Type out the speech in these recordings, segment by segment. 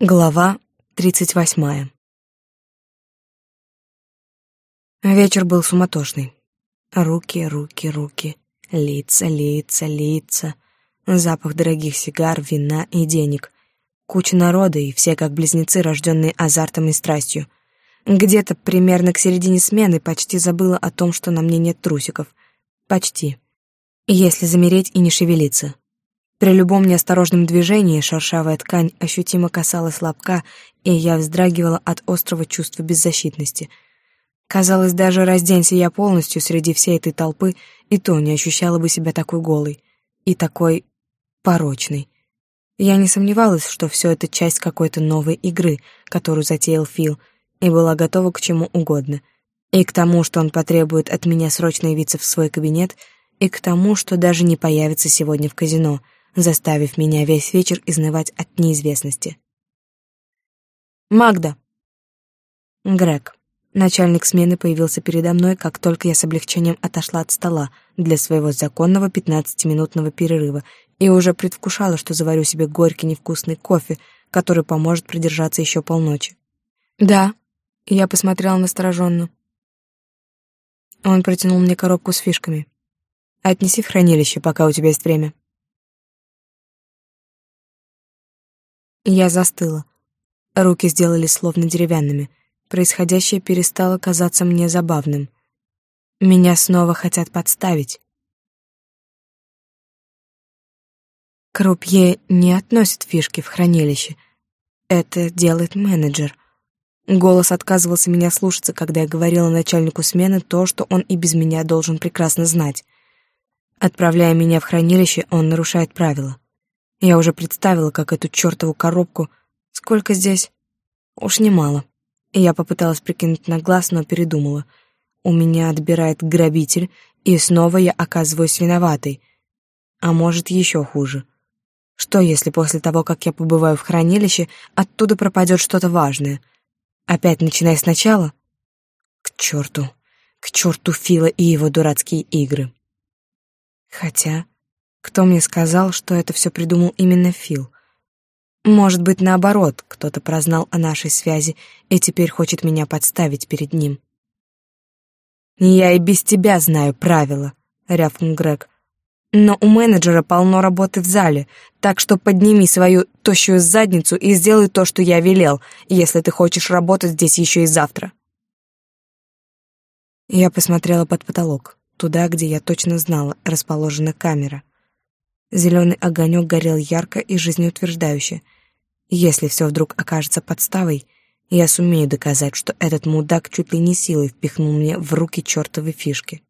Глава тридцать восьмая Вечер был суматошный. Руки, руки, руки, лица, лица, лица, запах дорогих сигар, вина и денег. Куча народа, и все как близнецы, рожденные азартом и страстью. Где-то примерно к середине смены почти забыла о том, что на мне нет трусиков. Почти. Если замереть и не шевелиться. При любом неосторожном движении шершавая ткань ощутимо касалась лобка, и я вздрагивала от острого чувства беззащитности. Казалось, даже разденься я полностью среди всей этой толпы, и то не ощущала бы себя такой голой и такой порочной. Я не сомневалась, что все это часть какой-то новой игры, которую затеял Фил, и была готова к чему угодно. И к тому, что он потребует от меня срочно явиться в свой кабинет, и к тому, что даже не появится сегодня в казино — заставив меня весь вечер изнывать от неизвестности. «Магда!» Грег. Начальник смены появился передо мной, как только я с облегчением отошла от стола для своего законного пятнадцатиминутного перерыва и уже предвкушала, что заварю себе горький невкусный кофе, который поможет продержаться еще полночи. «Да», — я посмотрела настороженно. Он протянул мне коробку с фишками. «Отнеси в хранилище, пока у тебя есть время». Я застыла. Руки сделали словно деревянными. Происходящее перестало казаться мне забавным. Меня снова хотят подставить. Крупье не относит фишки в хранилище. Это делает менеджер. Голос отказывался меня слушаться, когда я говорила начальнику смены то, что он и без меня должен прекрасно знать. Отправляя меня в хранилище, он нарушает правила. Я уже представила, как эту чертову коробку... Сколько здесь? Уж немало. И я попыталась прикинуть на глаз, но передумала. У меня отбирает грабитель, и снова я оказываюсь виноватой. А может, еще хуже. Что, если после того, как я побываю в хранилище, оттуда пропадет что-то важное? Опять начиная сначала? К черту, к черту Фила и его дурацкие игры. Хотя... Кто мне сказал, что это все придумал именно Фил? Может быть, наоборот, кто-то прознал о нашей связи и теперь хочет меня подставить перед ним. «Я и без тебя знаю правила», — рявкнул Грег. «Но у менеджера полно работы в зале, так что подними свою тощую задницу и сделай то, что я велел, если ты хочешь работать здесь еще и завтра». Я посмотрела под потолок, туда, где я точно знала, расположена камера. Зеленый огонек горел ярко и жизнеутверждающе. Если все вдруг окажется подставой, я сумею доказать, что этот мудак чуть ли не силой впихнул мне в руки чертовы фишки.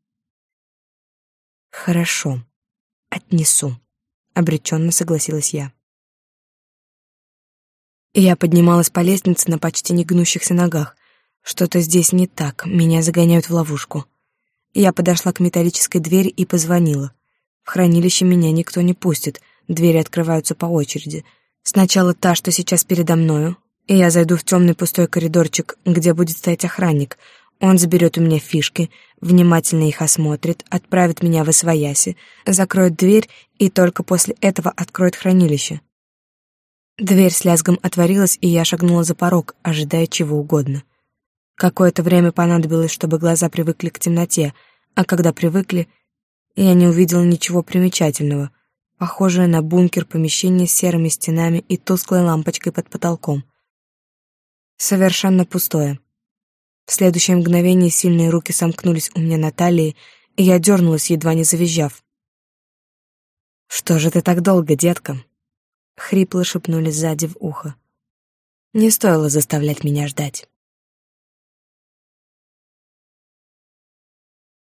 Хорошо, отнесу, обреченно согласилась я. Я поднималась по лестнице на почти не гнущихся ногах. Что-то здесь не так, меня загоняют в ловушку. Я подошла к металлической двери и позвонила. В хранилище меня никто не пустит, двери открываются по очереди. Сначала та, что сейчас передо мною, и я зайду в темный пустой коридорчик, где будет стоять охранник. Он заберет у меня фишки, внимательно их осмотрит, отправит меня в освояси, закроет дверь и только после этого откроет хранилище. Дверь с лязгом отворилась, и я шагнула за порог, ожидая чего угодно. Какое-то время понадобилось, чтобы глаза привыкли к темноте, а когда привыкли, я не увидела ничего примечательного, похожее на бункер помещение с серыми стенами и тусклой лампочкой под потолком. Совершенно пустое. В следующее мгновение сильные руки сомкнулись у меня на талии, и я дернулась, едва не завизжав. «Что же ты так долго, детка?» — хрипло шепнули сзади в ухо. Не стоило заставлять меня ждать.